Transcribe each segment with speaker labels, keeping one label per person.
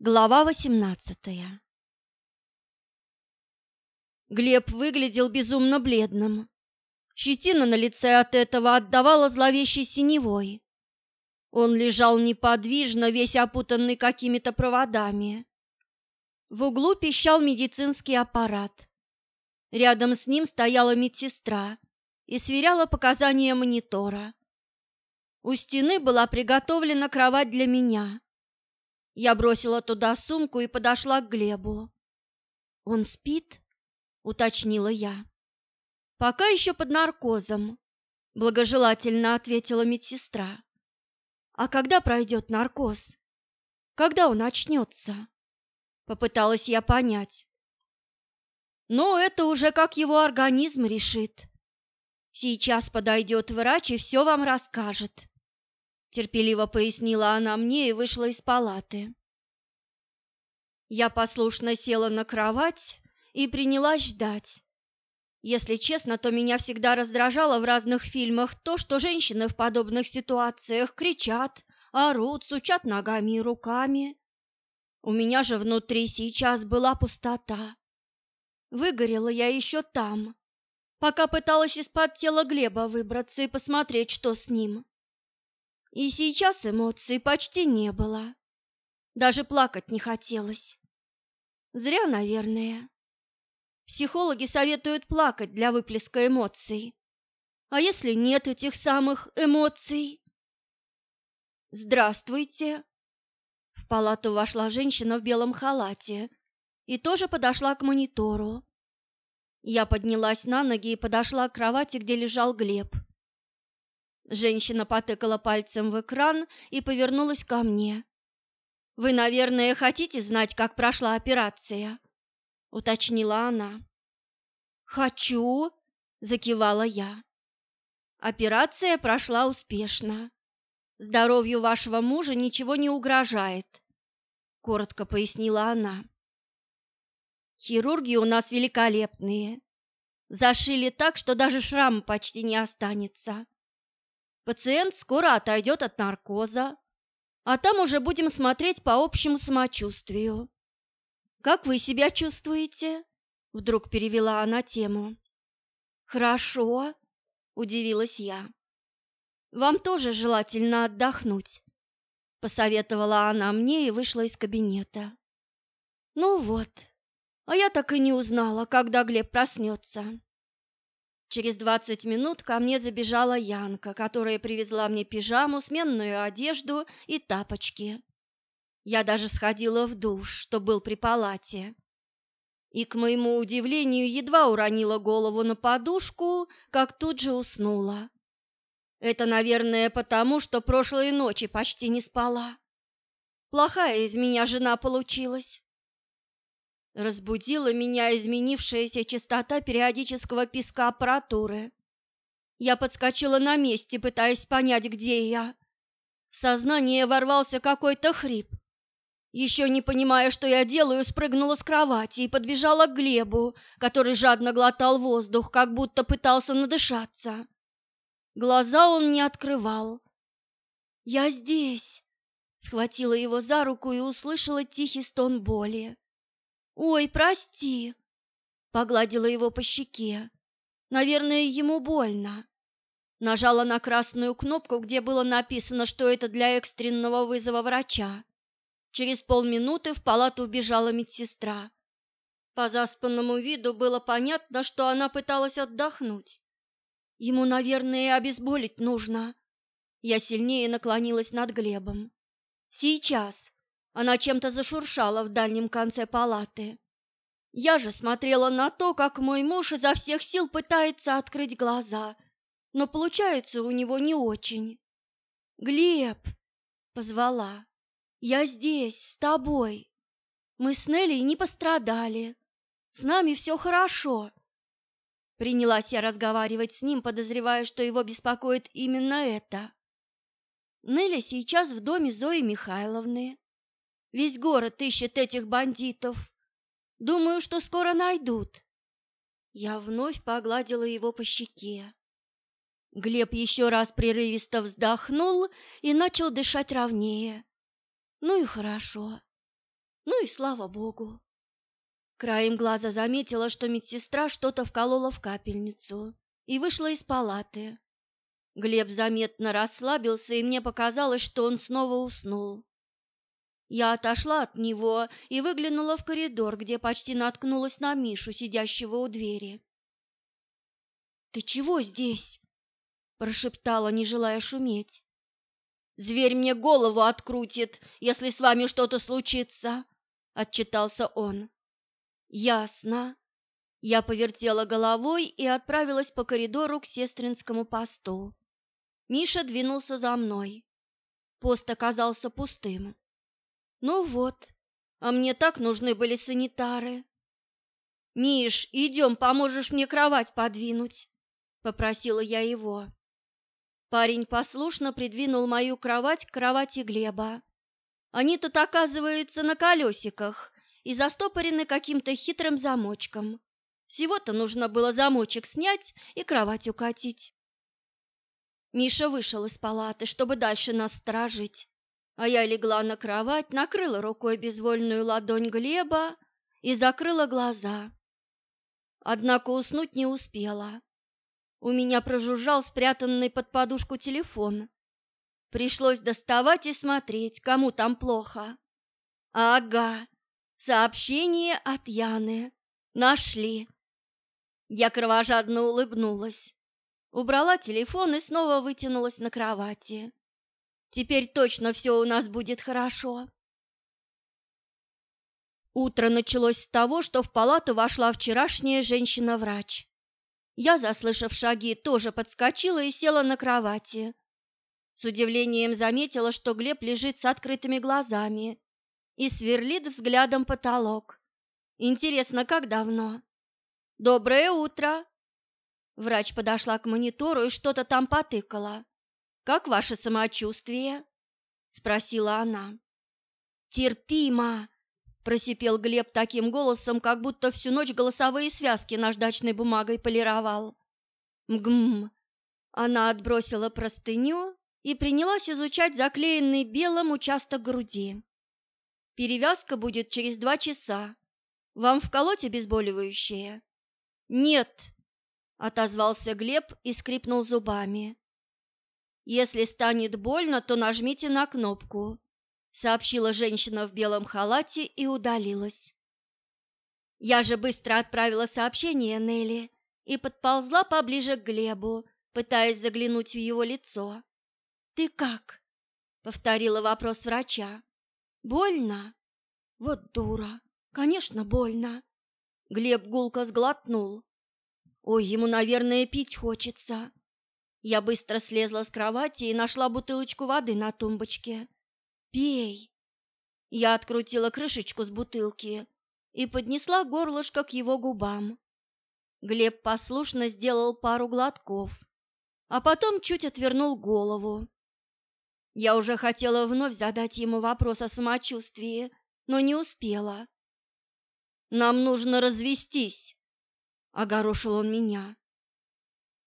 Speaker 1: Глава восемнадцатая Глеб выглядел безумно бледным. Щетина на лице от этого отдавала зловещей синевой. Он лежал неподвижно, весь опутанный какими-то проводами. В углу пищал медицинский аппарат. Рядом с ним стояла медсестра и сверяла показания монитора. У стены была приготовлена кровать для меня. Я бросила туда сумку и подошла к Глебу. «Он спит?» — уточнила я. «Пока еще под наркозом», — благожелательно ответила медсестра. «А когда пройдет наркоз? Когда он очнется?» Попыталась я понять. Но это уже как его организм решит. Сейчас подойдет врач и все вам расскажет терпеливо пояснила она мне и вышла из палаты. Я послушно села на кровать и принялась ждать. Если честно, то меня всегда раздражало в разных фильмах то, что женщины в подобных ситуациях кричат, орут, сучат ногами и руками. У меня же внутри сейчас была пустота. Выгорела я еще там, пока пыталась из-под тела Глеба выбраться и посмотреть, что с ним. И сейчас эмоций почти не было. Даже плакать не хотелось. Зря, наверное. Психологи советуют плакать для выплеска эмоций. А если нет этих самых эмоций? Здравствуйте. В палату вошла женщина в белом халате и тоже подошла к монитору. Я поднялась на ноги и подошла к кровати, где лежал Глеб. Женщина потыкала пальцем в экран и повернулась ко мне. «Вы, наверное, хотите знать, как прошла операция?» — уточнила она. «Хочу!» — закивала я. «Операция прошла успешно. Здоровью вашего мужа ничего не угрожает», — коротко пояснила она. «Хирурги у нас великолепные. Зашили так, что даже шрам почти не останется. Пациент скоро отойдет от наркоза, а там уже будем смотреть по общему самочувствию. Как вы себя чувствуете? Вдруг перевела она тему. Хорошо, удивилась я. Вам тоже желательно отдохнуть, посоветовала она мне и вышла из кабинета. Ну вот, а я так и не узнала, когда Глеб проснется. Через двадцать минут ко мне забежала Янка, которая привезла мне пижаму, сменную одежду и тапочки. Я даже сходила в душ, что был при палате. И, к моему удивлению, едва уронила голову на подушку, как тут же уснула. Это, наверное, потому, что прошлой ночи почти не спала. Плохая из меня жена получилась. Разбудила меня изменившаяся частота периодического писка аппаратуры. Я подскочила на месте, пытаясь понять, где я. В сознание ворвался какой-то хрип. Еще не понимая, что я делаю, спрыгнула с кровати и подбежала к Глебу, который жадно глотал воздух, как будто пытался надышаться. Глаза он не открывал. «Я здесь!» Схватила его за руку и услышала тихий стон боли. «Ой, прости!» Погладила его по щеке. «Наверное, ему больно». Нажала на красную кнопку, где было написано, что это для экстренного вызова врача. Через полминуты в палату убежала медсестра. По заспанному виду было понятно, что она пыталась отдохнуть. Ему, наверное, обезболить нужно. Я сильнее наклонилась над Глебом. Сейчас. Она чем-то зашуршала в дальнем конце палаты. Я же смотрела на то, как мой муж изо всех сил пытается открыть глаза, но получается у него не очень. «Глеб!» — позвала. «Я здесь, с тобой. Мы с Нелли не пострадали. С нами все хорошо». Принялась я разговаривать с ним, подозревая, что его беспокоит именно это. Нелли сейчас в доме Зои Михайловны. Весь город ищет этих бандитов. Думаю, что скоро найдут. Я вновь погладила его по щеке. Глеб еще раз прерывисто вздохнул и начал дышать ровнее. Ну и хорошо. Ну и слава богу. Краем глаза заметила, что медсестра что-то вколола в капельницу и вышла из палаты. Глеб заметно расслабился, и мне показалось, что он снова уснул. Я отошла от него и выглянула в коридор, где почти наткнулась на Мишу, сидящего у двери. «Ты чего здесь?» – прошептала, не желая шуметь. «Зверь мне голову открутит, если с вами что-то случится», – отчитался он. «Ясно». Я повертела головой и отправилась по коридору к сестринскому посту. Миша двинулся за мной. Пост оказался пустым. Ну вот, а мне так нужны были санитары. «Миш, идем, поможешь мне кровать подвинуть», — попросила я его. Парень послушно придвинул мою кровать к кровати Глеба. Они тут, оказывается, на колесиках и застопорены каким-то хитрым замочком. Всего-то нужно было замочек снять и кровать укатить. Миша вышел из палаты, чтобы дальше нас сторожить а я легла на кровать, накрыла рукой безвольную ладонь Глеба и закрыла глаза. Однако уснуть не успела. У меня прожужжал спрятанный под подушку телефон. Пришлось доставать и смотреть, кому там плохо. Ага, сообщение от Яны. Нашли. Я кровожадно улыбнулась. Убрала телефон и снова вытянулась на кровати. Теперь точно все у нас будет хорошо. Утро началось с того, что в палату вошла вчерашняя женщина-врач. Я, заслышав шаги, тоже подскочила и села на кровати. С удивлением заметила, что Глеб лежит с открытыми глазами и сверлит взглядом потолок. Интересно, как давно? Доброе утро. Врач подошла к монитору и что-то там потыкала. Как ваше самочувствие? спросила она. Терпимо, просипел Глеб таким голосом, как будто всю ночь голосовые связки наждачной бумагой полировал. Мгм. Она отбросила простыню и принялась изучать заклеенный белым участок груди. Перевязка будет через два часа. Вам вколоть обезболивающее? Нет, отозвался Глеб и скрипнул зубами. Если станет больно, то нажмите на кнопку, сообщила женщина в белом халате и удалилась. Я же быстро отправила сообщение Нелли и подползла поближе к Глебу, пытаясь заглянуть в его лицо. «Ты как?» — повторила вопрос врача. «Больно?» «Вот дура! Конечно, больно!» Глеб гулко сглотнул. «Ой, ему, наверное, пить хочется. Я быстро слезла с кровати и нашла бутылочку воды на тумбочке. «Пей!» Я открутила крышечку с бутылки и поднесла горлышко к его губам. Глеб послушно сделал пару глотков, а потом чуть отвернул голову. Я уже хотела вновь задать ему вопрос о самочувствии, но не успела. «Нам нужно развестись», — огорошил он меня.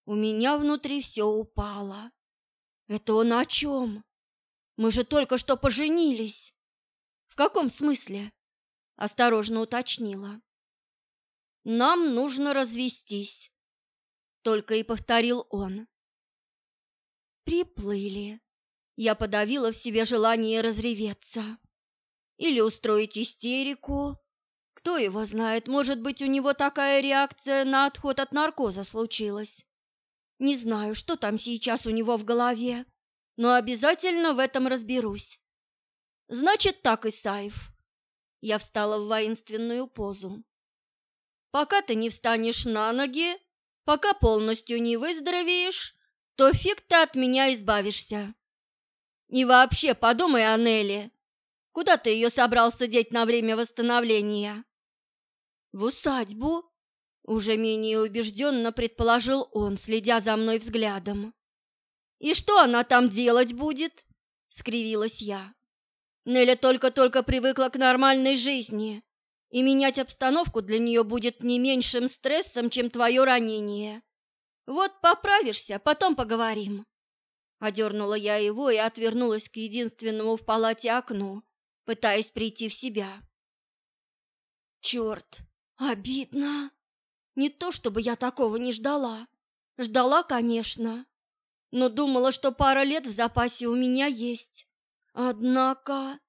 Speaker 1: У меня внутри все упало. Это он о чем? Мы же только что поженились. В каком смысле? Осторожно уточнила. Нам нужно развестись, только и повторил он. Приплыли. Я подавила в себе желание разреветься. Или устроить истерику. Кто его знает, может быть, у него такая реакция на отход от наркоза случилась. Не знаю, что там сейчас у него в голове, но обязательно в этом разберусь. Значит так, Исаев. Я встала в воинственную позу. Пока ты не встанешь на ноги, пока полностью не выздоровеешь, то фиг ты от меня избавишься. И вообще подумай о Нелли. Куда ты ее собрался деть на время восстановления? В усадьбу, уже менее убежденно предположил он, следя за мной взглядом. «И что она там делать будет?» — скривилась я. Неля только-только привыкла к нормальной жизни, и менять обстановку для нее будет не меньшим стрессом, чем твое ранение. Вот поправишься, потом поговорим. Одернула я его и отвернулась к единственному в палате окну, пытаясь прийти в себя. Черт, обидно. Не то чтобы я такого не ждала. Ждала, конечно, но думала, что пара лет в запасе у меня есть. Однако...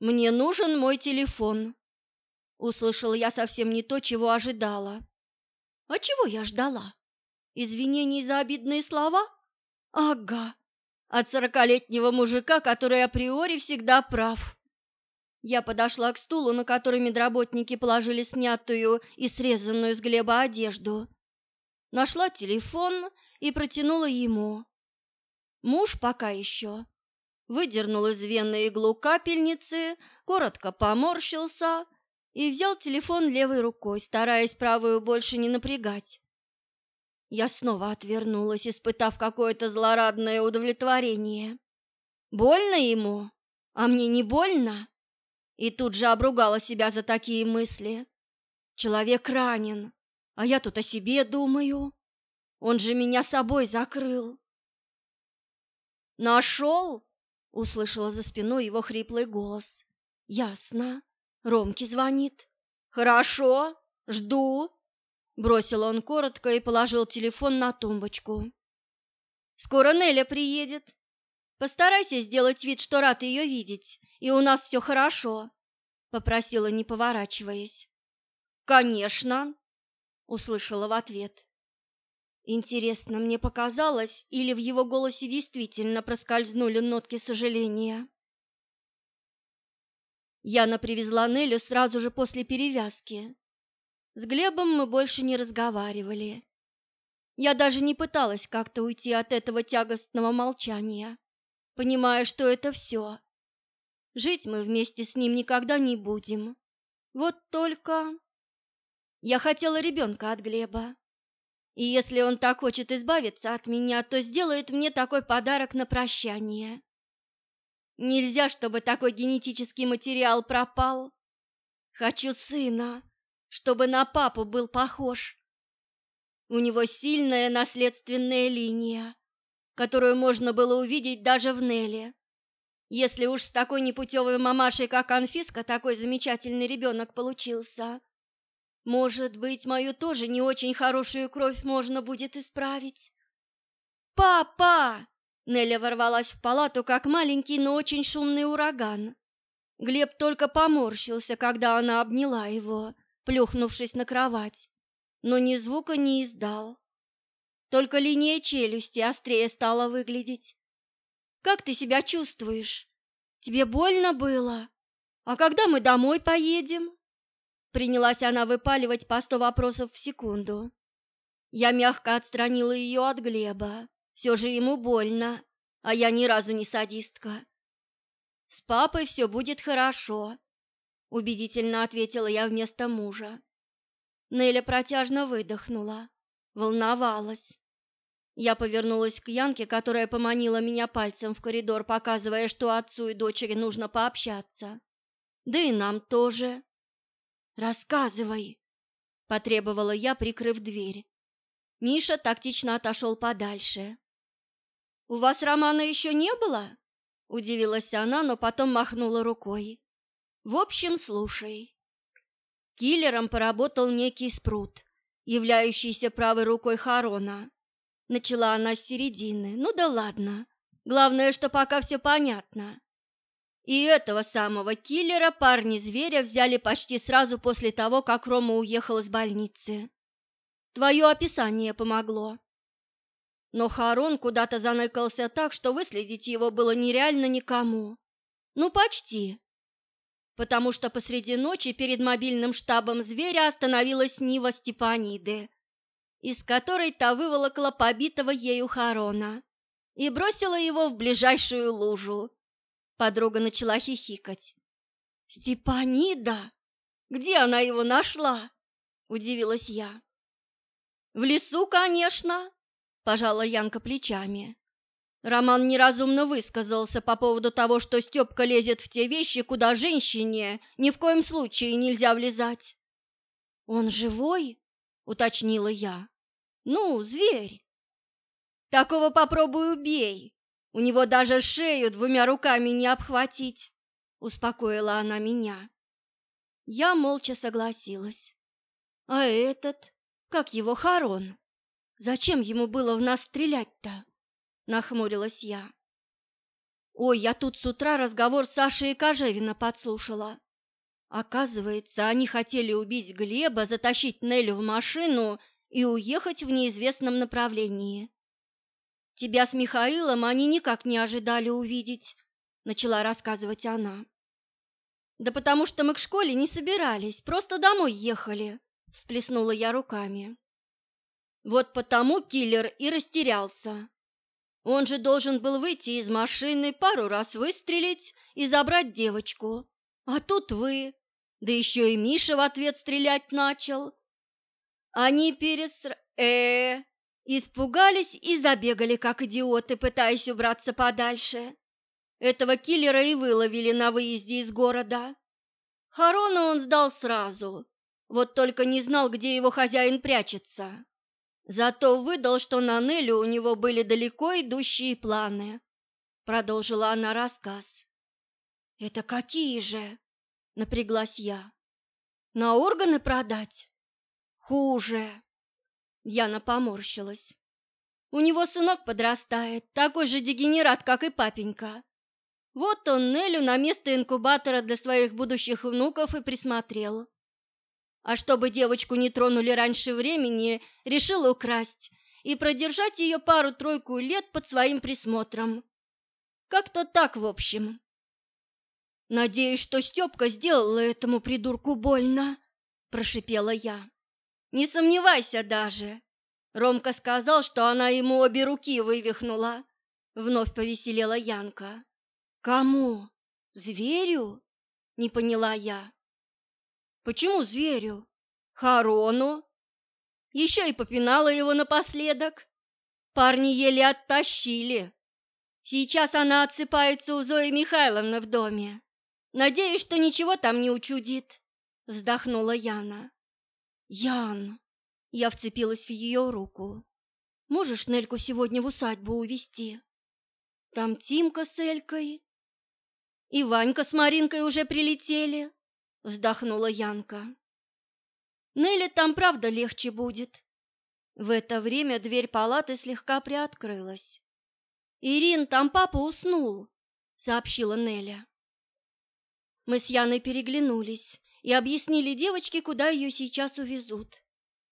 Speaker 1: «Мне нужен мой телефон», — услышала я совсем не то, чего ожидала. «А чего я ждала? Извинений за обидные слова? Ага, от сорокалетнего мужика, который априори всегда прав». Я подошла к стулу, на который медработники положили снятую и срезанную с Глеба одежду. Нашла телефон и протянула ему. Муж пока еще выдернул из вены иглу капельницы, коротко поморщился и взял телефон левой рукой, стараясь правую больше не напрягать. Я снова отвернулась, испытав какое-то злорадное удовлетворение. Больно ему, а мне не больно? И тут же обругала себя за такие мысли. Человек ранен, а я тут о себе думаю. Он же меня собой закрыл. Нашел? Услышала за спиной его хриплый голос. Ясно. Ромке звонит. Хорошо, жду. Бросил он коротко и положил телефон на тумбочку. Скоро Неля приедет. Постарайся сделать вид, что рад ее видеть, и у нас все хорошо, попросила, не поворачиваясь. Конечно, услышала в ответ. Интересно, мне показалось, или в его голосе действительно проскользнули нотки сожаления? Яна привезла Нелю сразу же после перевязки. С Глебом мы больше не разговаривали. Я даже не пыталась как-то уйти от этого тягостного молчания, понимая, что это все. Жить мы вместе с ним никогда не будем. Вот только... Я хотела ребенка от Глеба. И если он так хочет избавиться от меня, то сделает мне такой подарок на прощание. Нельзя, чтобы такой генетический материал пропал. Хочу сына, чтобы на папу был похож. У него сильная наследственная линия, которую можно было увидеть даже в Неле. Если уж с такой непутевой мамашей, как Анфиска, такой замечательный ребенок получился, может быть, мою тоже не очень хорошую кровь можно будет исправить. «Папа!» Неля ворвалась в палату, как маленький, но очень шумный ураган. Глеб только поморщился, когда она обняла его, плюхнувшись на кровать, но ни звука не издал. Только линия челюсти острее стала выглядеть. «Как ты себя чувствуешь? Тебе больно было? А когда мы домой поедем?» Принялась она выпаливать по сто вопросов в секунду. Я мягко отстранила ее от Глеба. Все же ему больно, а я ни разу не садистка. «С папой все будет хорошо», — убедительно ответила я вместо мужа. Неля протяжно выдохнула, волновалась. Я повернулась к Янке, которая поманила меня пальцем в коридор, показывая, что отцу и дочери нужно пообщаться. Да и нам тоже. «Рассказывай!» – потребовала я, прикрыв дверь. Миша тактично отошел подальше. «У вас романа еще не было?» – удивилась она, но потом махнула рукой. «В общем, слушай. Киллером поработал некий спрут, являющийся правой рукой Харона. Начала она с середины. Ну да ладно. Главное, что пока все понятно. И этого самого киллера парни-зверя взяли почти сразу после того, как Рома уехал из больницы. Твое описание помогло. Но Харон куда-то заныкался так, что выследить его было нереально никому. Ну, почти. Потому что посреди ночи перед мобильным штабом зверя остановилась Нива Степаниды, из которой та выволокла побитого ею Харона и бросила его в ближайшую лужу, Подруга начала хихикать. «Степанида? Где она его нашла?» – удивилась я. «В лесу, конечно», – пожала Янка плечами. Роман неразумно высказался по поводу того, что Степка лезет в те вещи, куда женщине ни в коем случае нельзя влезать. «Он живой?» – уточнила я. «Ну, зверь». «Такого попробуй убей», у него даже шею двумя руками не обхватить, успокоила она меня. Я молча согласилась. А этот, как его Харон? Зачем ему было в нас стрелять-то? Нахмурилась я. Ой, я тут с утра разговор Саши и Кожевина подслушала. Оказывается, они хотели убить Глеба, затащить Нелю в машину и уехать в неизвестном направлении. Тебя с Михаилом они никак не ожидали увидеть, начала рассказывать она. Да потому что мы к школе не собирались, просто домой ехали, всплеснула я руками. Вот потому киллер и растерялся. Он же должен был выйти из машины, пару раз выстрелить и забрать девочку. А тут вы, да еще и Миша в ответ стрелять начал. Они переср... э, испугались и забегали, как идиоты, пытаясь убраться подальше. Этого киллера и выловили на выезде из города. Харона он сдал сразу, вот только не знал, где его хозяин прячется. Зато выдал, что на Нелю у него были далеко идущие планы. Продолжила она рассказ. «Это какие же?» — напряглась я. «На органы продать?» «Хуже!» Яна поморщилась. «У него сынок подрастает, такой же дегенерат, как и папенька. Вот он Нелю на место инкубатора для своих будущих внуков и присмотрел. А чтобы девочку не тронули раньше времени, решил украсть и продержать ее пару-тройку лет под своим присмотром. Как-то так, в общем. Надеюсь, что Степка сделала этому придурку больно, прошипела я. Не сомневайся даже. Ромка сказал, что она ему обе руки вывихнула. Вновь повеселела Янка. Кому? Зверю? Не поняла я. Почему зверю? Харону. Еще и попинала его напоследок. Парни еле оттащили. Сейчас она отсыпается у Зои Михайловны в доме. Надеюсь, что ничего там не учудит, вздохнула Яна. Ян, я вцепилась в ее руку. Можешь Нельку сегодня в усадьбу увезти? Там Тимка с Элькой, и Ванька с Маринкой уже прилетели, вздохнула Янка. Нелли там правда легче будет. В это время дверь палаты слегка приоткрылась. Ирин, там папа уснул, сообщила Неля. Мы с Яной переглянулись и объяснили девочке, куда ее сейчас увезут.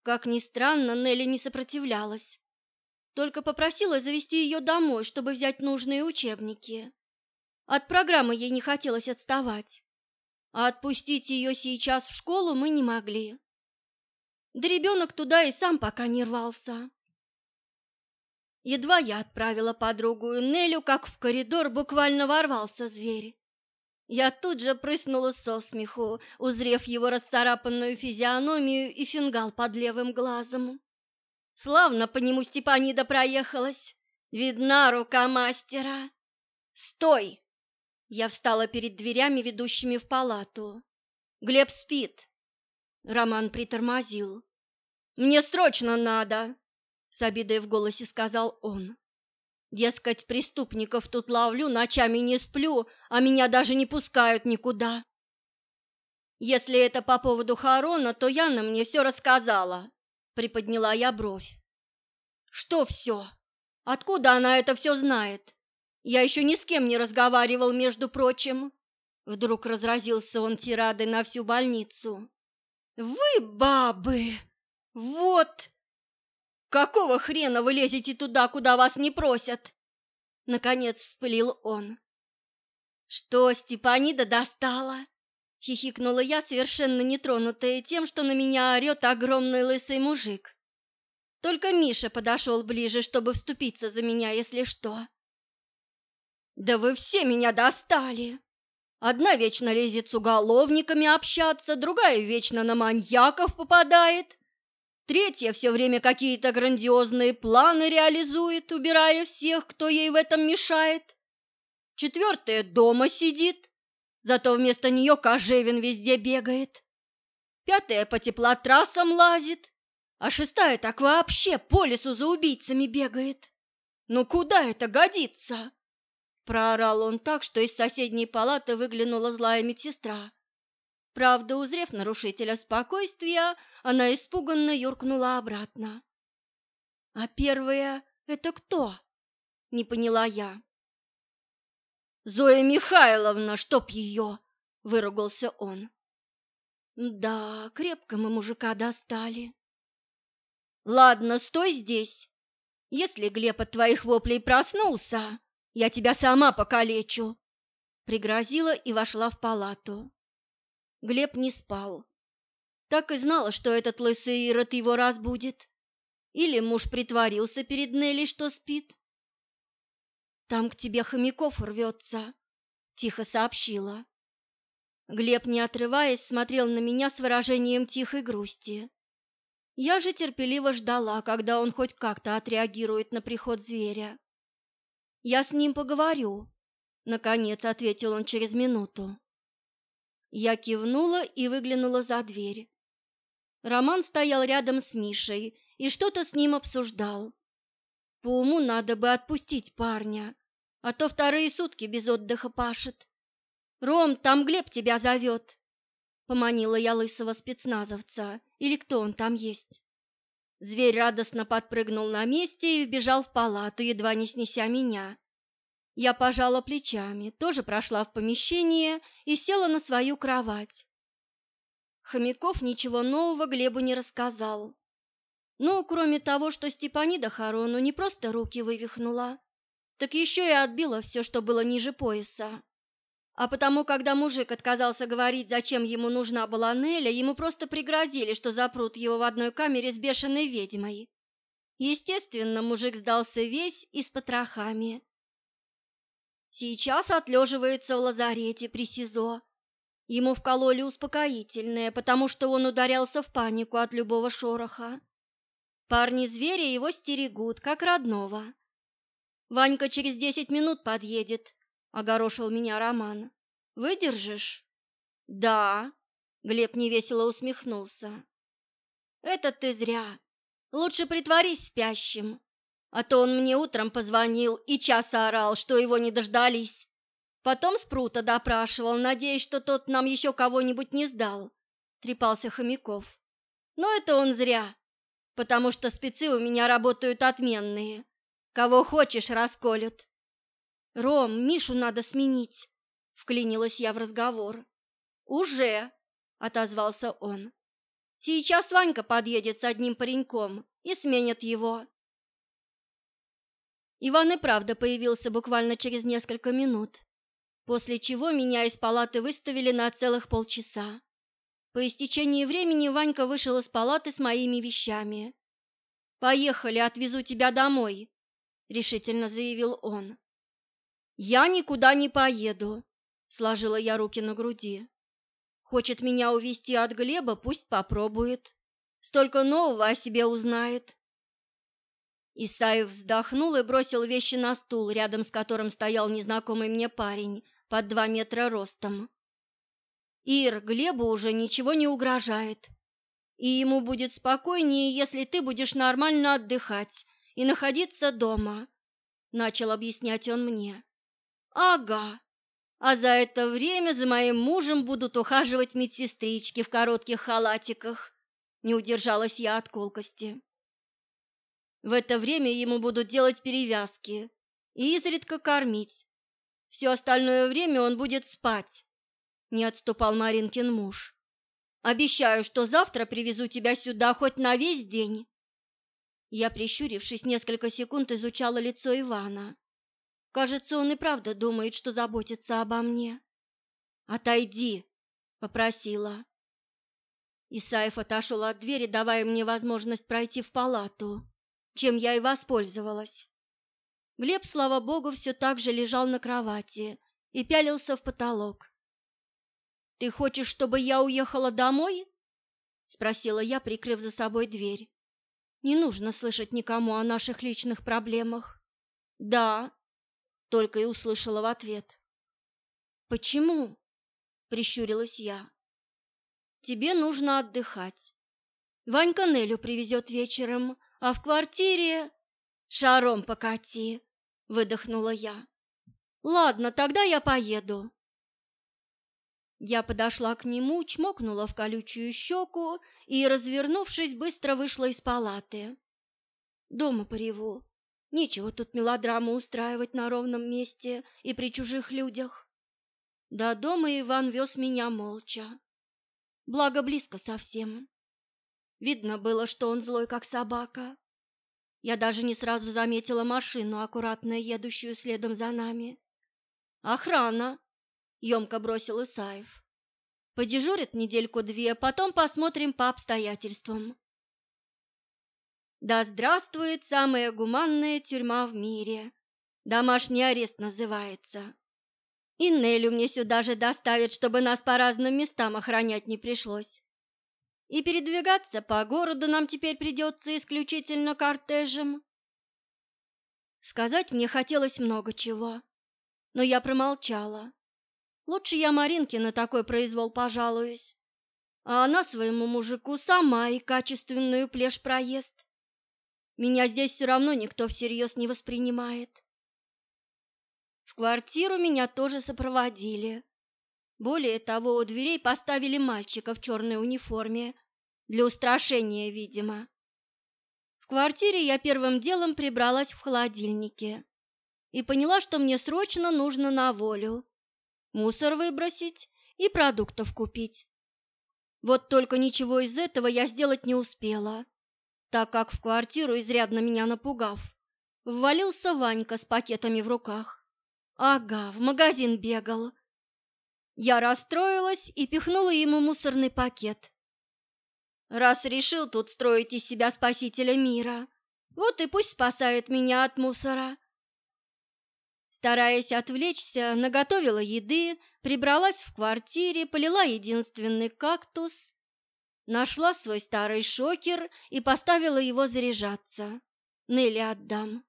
Speaker 1: Как ни странно, Нелли не сопротивлялась, только попросила завести ее домой, чтобы взять нужные учебники. От программы ей не хотелось отставать, а отпустить ее сейчас в школу мы не могли. Да ребенок туда и сам пока не рвался. Едва я отправила подругу Нелю, как в коридор буквально ворвался зверь. Я тут же прыснула со смеху, узрев его расцарапанную физиономию и фингал под левым глазом. Славно по нему Степанида проехалась. Видна рука мастера. «Стой!» Я встала перед дверями, ведущими в палату. Глеб спит. Роман притормозил. Мне срочно надо, с обидой в голосе сказал он. Дескать, преступников тут ловлю, ночами не сплю, а меня даже не пускают никуда. Если это по поводу Харона, то Яна мне все рассказала, приподняла я бровь. Что все? Откуда она это все знает? Я еще ни с кем не разговаривал, между прочим. Вдруг разразился он тирадой на всю больницу. Вы бабы! Вот! Какого хрена вы лезете туда, куда вас не просят? Наконец вспылил он. Что Степанида достала? Хихикнула я, совершенно нетронутая тем, что на меня орет огромный лысый мужик. Только Миша подошел ближе, чтобы вступиться за меня, если что. Да вы все меня достали. Одна вечно лезет с уголовниками общаться, другая вечно на маньяков попадает, третья все время какие-то грандиозные планы реализует, убирая всех, кто ей в этом мешает. Четвертая дома сидит, зато вместо нее Кожевин везде бегает. Пятая по теплотрассам лазит, а шестая так вообще по лесу за убийцами бегает. Ну куда это годится? Проорал он так, что из соседней палаты выглянула злая медсестра. Правда, узрев нарушителя спокойствия, она испуганно юркнула обратно. «А первая — это кто?» — не поняла я. «Зоя Михайловна, чтоб ее!» — выругался он. «Да, крепко мы мужика достали». «Ладно, стой здесь. Если Глеб от твоих воплей проснулся, я тебя сама покалечу!» Пригрозила и вошла в палату. Глеб не спал. Так и знала, что этот лысый ирод его разбудит. Или муж притворился перед Нелли, что спит. «Там к тебе хомяков рвется», — тихо сообщила. Глеб, не отрываясь, смотрел на меня с выражением тихой грусти. Я же терпеливо ждала, когда он хоть как-то отреагирует на приход зверя. «Я с ним поговорю», — наконец ответил он через минуту. Я кивнула и выглянула за дверь. Роман стоял рядом с Мишей и что-то с ним обсуждал. По уму надо бы отпустить парня, а то вторые сутки без отдыха пашет. «Ром, там Глеб тебя зовет!» Поманила я лысого спецназовца, или кто он там есть. Зверь радостно подпрыгнул на месте и вбежал в палату, едва не снеся меня. Я пожала плечами, тоже прошла в помещение и села на свою кровать. Хомяков ничего нового Глебу не рассказал. Ну, кроме того, что Степанида Харону не просто руки вывихнула, так еще и отбила все, что было ниже пояса. А потому, когда мужик отказался говорить, зачем ему нужна была Неля, ему просто пригрозили, что запрут его в одной камере с бешеной ведьмой. Естественно, мужик сдался весь и с потрохами. Сейчас отлеживается в лазарете при СИЗО. Ему вкололи успокоительное, потому что он ударялся в панику от любого шороха. Парни-звери его стерегут, как родного. «Ванька через десять минут подъедет», — огорошил меня Роман. «Выдержишь?» «Да», — Глеб невесело усмехнулся. «Это ты зря. Лучше притворись спящим. А то он мне утром позвонил и час орал, что его не дождались. Потом Спрута допрашивал, надеясь, что тот нам еще кого-нибудь не сдал. Трепался Хомяков. Но это он зря, потому что спецы у меня работают отменные. Кого хочешь, расколют. Ром, Мишу надо сменить, вклинилась я в разговор. Уже, отозвался он. Сейчас Ванька подъедет с одним пареньком и сменят его. Иван и правда появился буквально через несколько минут, после чего меня из палаты выставили на целых полчаса. По истечении времени Ванька вышел из палаты с моими вещами. «Поехали, отвезу тебя домой», — решительно заявил он. «Я никуда не поеду», — сложила я руки на груди. «Хочет меня увести от Глеба, пусть попробует. Столько нового о себе узнает». Исаев вздохнул и бросил вещи на стул, рядом с которым стоял незнакомый мне парень под два метра ростом. «Ир, Глебу уже ничего не угрожает, и ему будет спокойнее, если ты будешь нормально отдыхать и находиться дома», — начал объяснять он мне. «Ага, а за это время за моим мужем будут ухаживать медсестрички в коротких халатиках», — не удержалась я от колкости. В это время ему будут делать перевязки и изредка кормить. Все остальное время он будет спать, не отступал Маринкин муж. Обещаю, что завтра привезу тебя сюда хоть на весь день. Я, прищурившись, несколько секунд изучала лицо Ивана. Кажется, он и правда думает, что заботится обо мне. «Отойди!» — попросила. Исаев отошел от двери, давая мне возможность пройти в палату чем я и воспользовалась. Глеб, слава богу, все так же лежал на кровати и пялился в потолок. «Ты хочешь, чтобы я уехала домой?» — спросила я, прикрыв за собой дверь. «Не нужно слышать никому о наших личных проблемах». «Да», — только и услышала в ответ. «Почему?» — прищурилась я. «Тебе нужно отдыхать. Ванька Нелю привезет вечером, а в квартире шаром покати, выдохнула я. Ладно, тогда я поеду. Я подошла к нему, чмокнула в колючую щеку и, развернувшись, быстро вышла из палаты. Дома пореву. Нечего тут мелодраму устраивать на ровном месте и при чужих людях. До дома Иван вез меня молча. Благо близко совсем. Видно было, что он злой, как собака. Я даже не сразу заметила машину, аккуратно едущую следом за нами. «Охрана!» емко бросил Исаев. Подежурит недельку-две, потом посмотрим по обстоятельствам. Да здравствует самая гуманная тюрьма в мире. Домашний арест называется. И Нелю мне сюда же доставят, чтобы нас по разным местам охранять не пришлось. И передвигаться по городу нам теперь придется исключительно кортежем. Сказать мне хотелось много чего, но я промолчала. Лучше я Маринке на такой произвол пожалуюсь, а она своему мужику сама и качественную плешь проест. Меня здесь все равно никто всерьез не воспринимает. В квартиру меня тоже сопроводили. Более того, у дверей поставили мальчика в черной униформе, для устрашения, видимо. В квартире я первым делом прибралась в холодильнике и поняла, что мне срочно нужно на волю мусор выбросить и продуктов купить. Вот только ничего из этого я сделать не успела, так как в квартиру, изрядно меня напугав, ввалился Ванька с пакетами в руках. Ага, в магазин бегал. Я расстроилась и пихнула ему мусорный пакет. Раз решил тут строить из себя спасителя мира, вот и пусть спасает меня от мусора. Стараясь отвлечься, наготовила еды, прибралась в квартире, полила единственный кактус, нашла свой старый шокер и поставила его заряжаться. Нелли отдам.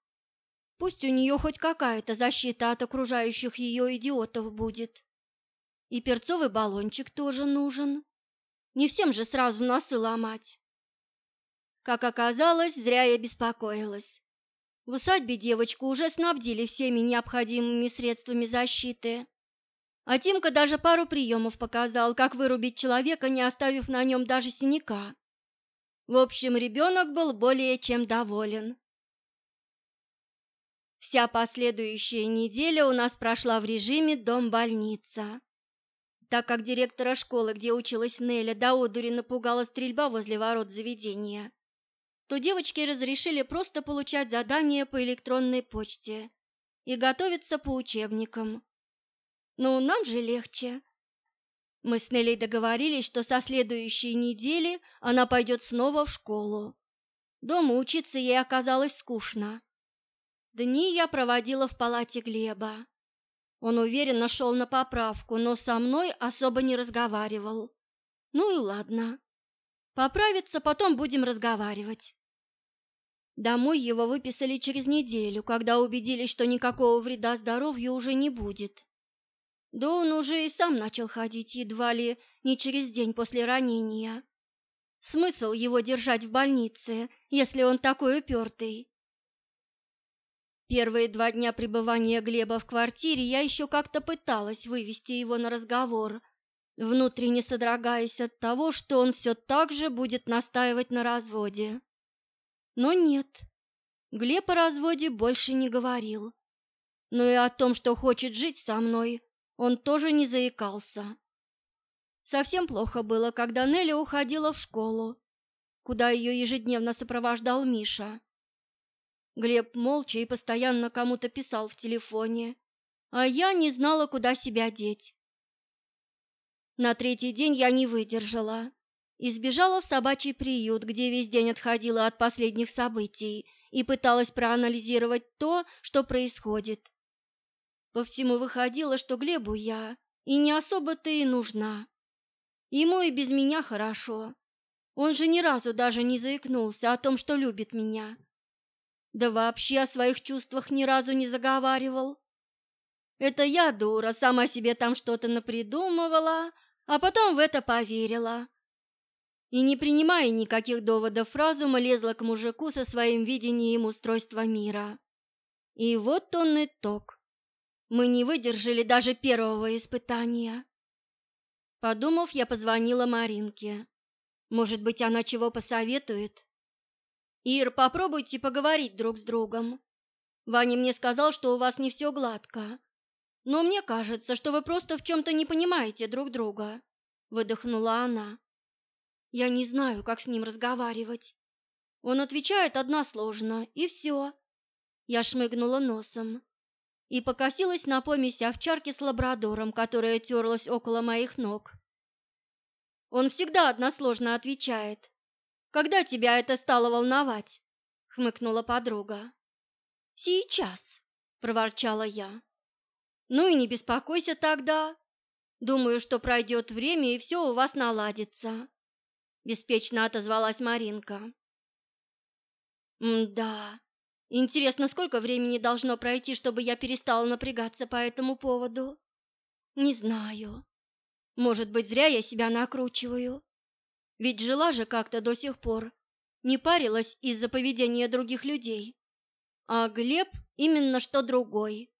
Speaker 1: Пусть у нее хоть какая-то защита от окружающих ее идиотов будет. И перцовый баллончик тоже нужен. Не всем же сразу носы ломать. Как оказалось, зря я беспокоилась. В усадьбе девочку уже снабдили всеми необходимыми средствами защиты. А Тимка даже пару приемов показал, как вырубить человека, не оставив на нем даже синяка. В общем, ребенок был более чем доволен. Вся последующая неделя у нас прошла в режиме дом-больница. Так как директора школы, где училась Неля, до одури напугала стрельба возле ворот заведения, то девочки разрешили просто получать задания по электронной почте и готовиться по учебникам. Ну, нам же легче. Мы с Нелей договорились, что со следующей недели она пойдет снова в школу. Дома учиться ей оказалось скучно. Дни я проводила в палате Глеба. Он уверенно шел на поправку, но со мной особо не разговаривал. Ну и ладно. Поправится, потом будем разговаривать. Домой его выписали через неделю, когда убедились, что никакого вреда здоровью уже не будет. Да он уже и сам начал ходить едва ли не через день после ранения. Смысл его держать в больнице, если он такой упертый? Первые два дня пребывания Глеба в квартире я еще как-то пыталась вывести его на разговор – внутренне содрогаясь от того, что он все так же будет настаивать на разводе. Но нет, Глеб о разводе больше не говорил. Но и о том, что хочет жить со мной, он тоже не заикался. Совсем плохо было, когда Неля уходила в школу, куда ее ежедневно сопровождал Миша. Глеб молча и постоянно кому-то писал в телефоне, а я не знала, куда себя деть. На третий день я не выдержала и сбежала в собачий приют, где весь день отходила от последних событий и пыталась проанализировать то, что происходит. По всему выходило, что Глебу я и не особо-то и нужна. Ему и без меня хорошо. Он же ни разу даже не заикнулся о том, что любит меня. Да вообще о своих чувствах ни разу не заговаривал. Это я, дура, сама себе там что-то напридумывала, а потом в это поверила. И, не принимая никаких доводов разума, лезла к мужику со своим видением устройства мира. И вот он итог. Мы не выдержали даже первого испытания. Подумав, я позвонила Маринке. Может быть, она чего посоветует? Ир, попробуйте поговорить друг с другом. Ваня мне сказал, что у вас не все гладко. Но мне кажется, что вы просто в чем-то не понимаете друг друга, выдохнула она. Я не знаю, как с ним разговаривать. Он отвечает односложно, и все. Я шмыгнула носом и покосилась на помесь овчарки с лабрадором, которая терлась около моих ног. Он всегда односложно отвечает. Когда тебя это стало волновать? хмыкнула подруга. Сейчас, проворчала я. Ну и не беспокойся тогда. Думаю, что пройдет время и все у вас наладится. Беспечно отозвалась Маринка. М-да. Интересно, сколько времени должно пройти, чтобы я перестала напрягаться по этому поводу? Не знаю. Может быть, зря я себя накручиваю. Ведь жила же как-то до сих пор, не парилась из-за поведения других людей. А Глеб именно что другой.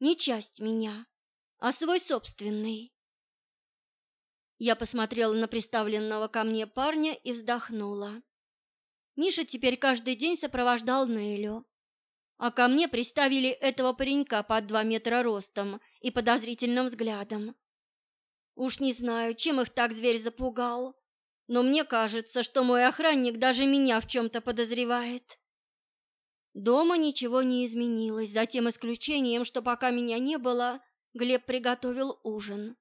Speaker 1: Не часть меня, а свой собственный. Я посмотрела на приставленного ко мне парня и вздохнула. Миша теперь каждый день сопровождал Нелю. А ко мне приставили этого паренька под два метра ростом и подозрительным взглядом. Уж не знаю, чем их так зверь запугал, но мне кажется, что мой охранник даже меня в чем-то подозревает. Дома ничего не изменилось, за тем исключением, что пока меня не было, Глеб приготовил ужин.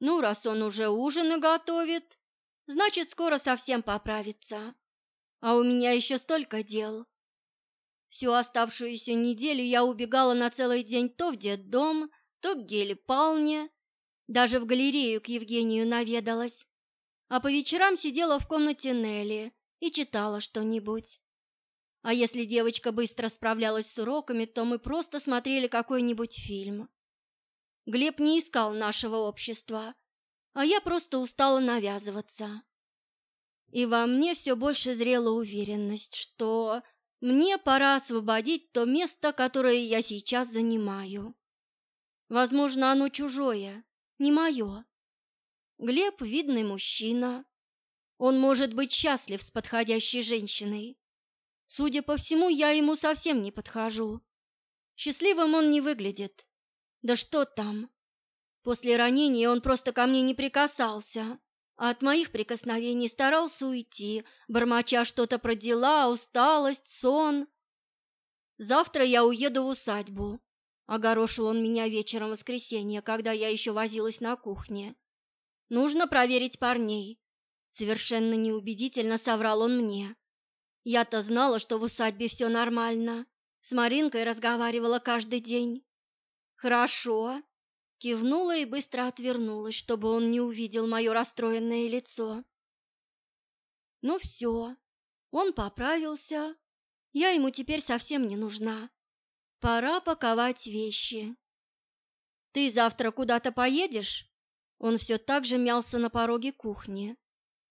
Speaker 1: Ну, раз он уже ужин и готовит, значит, скоро совсем поправится а у меня еще столько дел. Всю оставшуюся неделю я убегала на целый день то в детдом, то к Геле Палне, даже в галерею к Евгению наведалась, а по вечерам сидела в комнате Нелли и читала что-нибудь. А если девочка быстро справлялась с уроками, то мы просто смотрели какой-нибудь фильм. Глеб не искал нашего общества, а я просто устала навязываться и во мне все больше зрела уверенность, что мне пора освободить то место, которое я сейчас занимаю. Возможно, оно чужое, не мое. Глеб – видный мужчина. Он может быть счастлив с подходящей женщиной. Судя по всему, я ему совсем не подхожу. Счастливым он не выглядит. Да что там? После ранения он просто ко мне не прикасался а от моих прикосновений старался уйти, бормоча что-то про дела, усталость, сон. «Завтра я уеду в усадьбу», — огорошил он меня вечером воскресенья, когда я еще возилась на кухне. «Нужно проверить парней», — совершенно неубедительно соврал он мне. Я-то знала, что в усадьбе все нормально, с Маринкой разговаривала каждый день. «Хорошо», Кивнула и быстро отвернулась, чтобы он не увидел мое расстроенное лицо. Ну все, он поправился. Я ему теперь совсем не нужна. Пора паковать вещи. Ты завтра куда-то поедешь? Он все так же мялся на пороге кухни.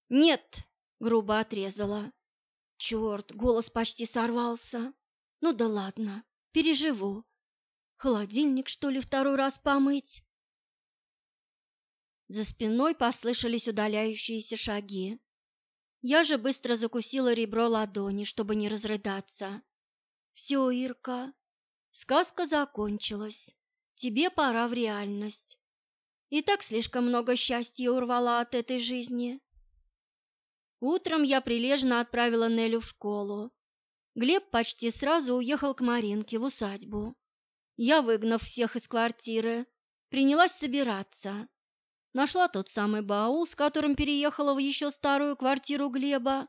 Speaker 1: Нет, грубо отрезала. Черт, голос почти сорвался. Ну да ладно, переживу. Холодильник, что ли, второй раз помыть? За спиной послышались удаляющиеся шаги. Я же быстро закусила ребро ладони, чтобы не разрыдаться. «Все, Ирка, сказка закончилась. Тебе пора в реальность. И так слишком много счастья урвала от этой жизни». Утром я прилежно отправила Нелю в школу. Глеб почти сразу уехал к Маринке в усадьбу. Я, выгнав всех из квартиры, принялась собираться. Нашла тот самый баул, с которым переехала в еще старую квартиру Глеба,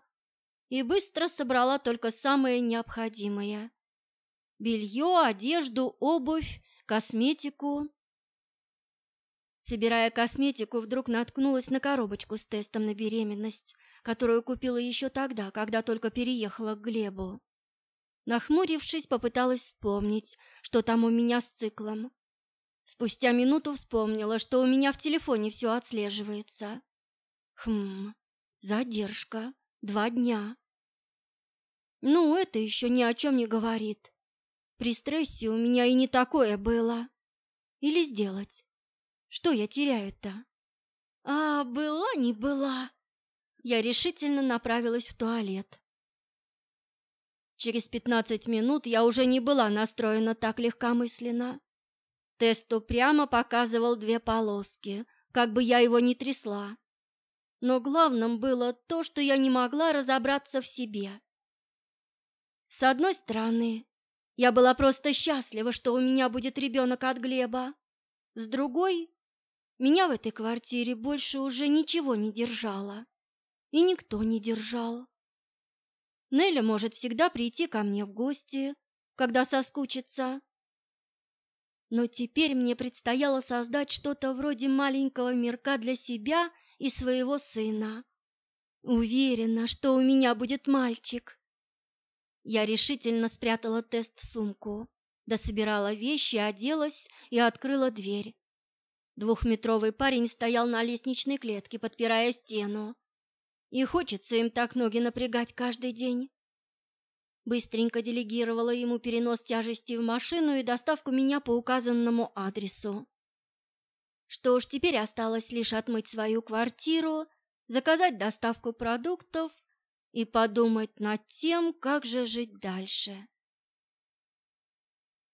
Speaker 1: и быстро собрала только самое необходимое. Белье, одежду, обувь, косметику. Собирая косметику, вдруг наткнулась на коробочку с тестом на беременность, которую купила еще тогда, когда только переехала к Глебу. Нахмурившись, попыталась вспомнить, что там у меня с циклом. Спустя минуту вспомнила, что у меня в телефоне все отслеживается. Хм, задержка. Два дня. Ну, это еще ни о чем не говорит. При стрессе у меня и не такое было. Или сделать? Что я теряю-то? А была не была. Я решительно направилась в туалет. Через пятнадцать минут я уже не была настроена так легкомысленно. Тест упрямо показывал две полоски, как бы я его ни трясла. Но главным было то, что я не могла разобраться в себе. С одной стороны, я была просто счастлива, что у меня будет ребенок от Глеба. С другой, меня в этой квартире больше уже ничего не держало. И никто не держал. Неля может всегда прийти ко мне в гости, когда соскучится. Но теперь мне предстояло создать что-то вроде маленького мирка для себя и своего сына. Уверена, что у меня будет мальчик. Я решительно спрятала тест в сумку, дособирала вещи, оделась и открыла дверь. Двухметровый парень стоял на лестничной клетке, подпирая стену. И хочется им так ноги напрягать каждый день. Быстренько делегировала ему перенос тяжести в машину и доставку меня по указанному адресу. Что ж, теперь осталось лишь отмыть свою квартиру, заказать доставку продуктов и подумать над тем, как же жить дальше.